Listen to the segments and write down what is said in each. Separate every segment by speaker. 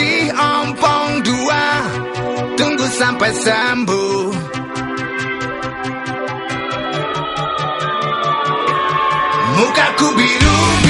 Speaker 1: masih ompong dua. Tunggu sampai sembuh. Mukaku biru biru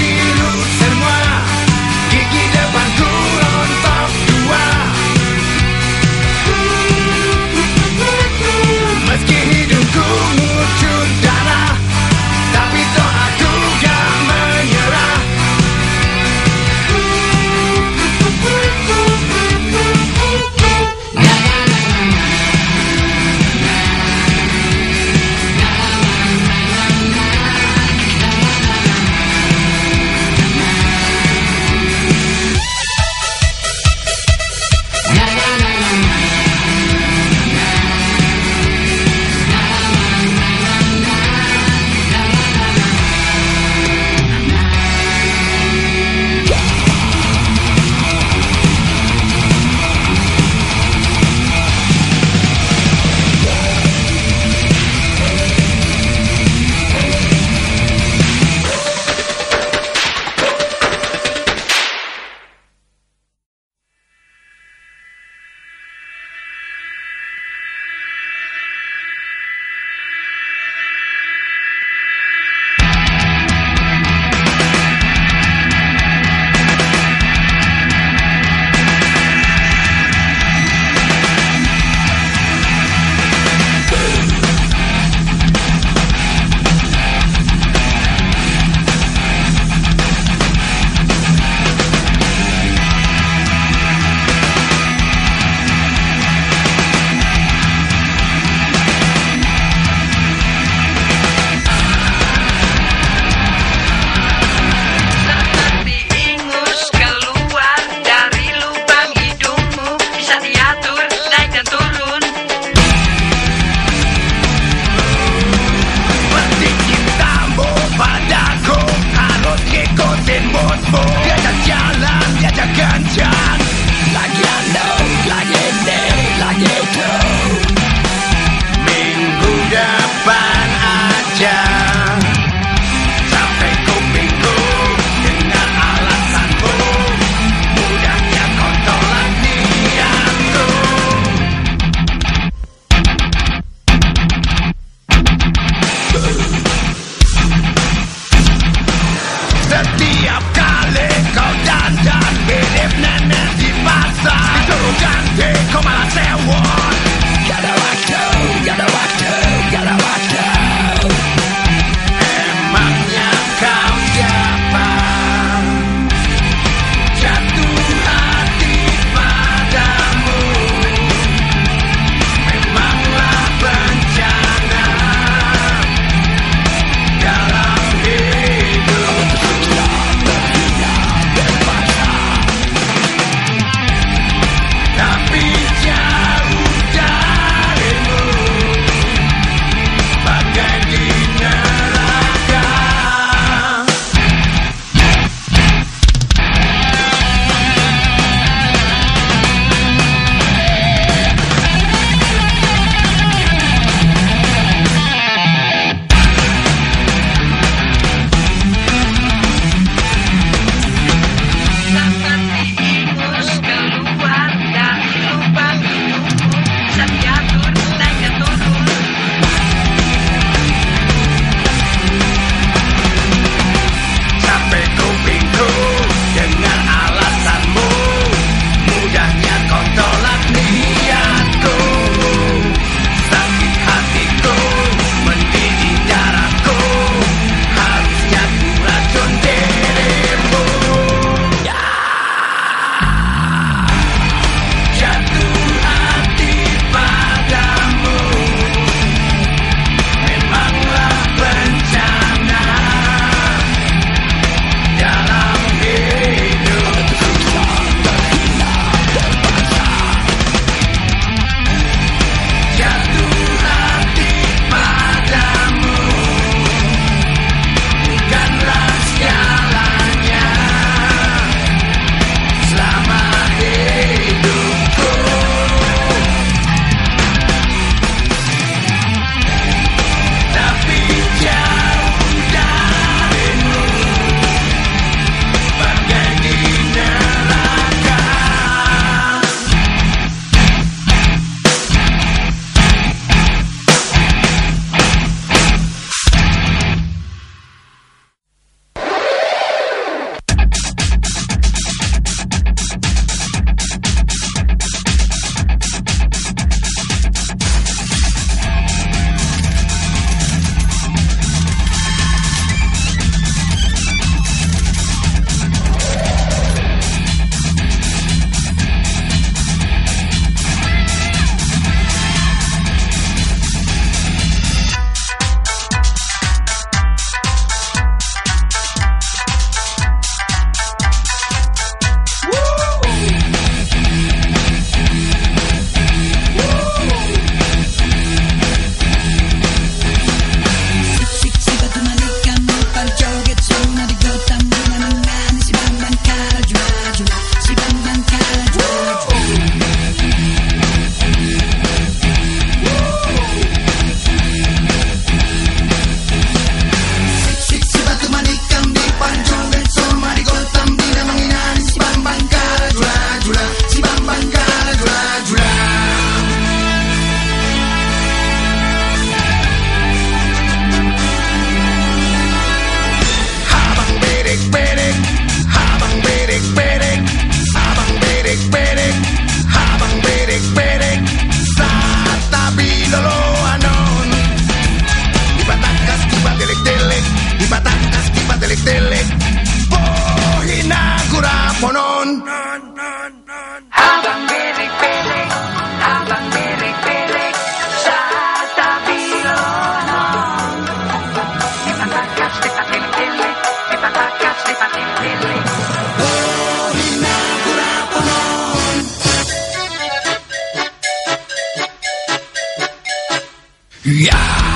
Speaker 1: Yeah.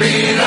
Speaker 1: be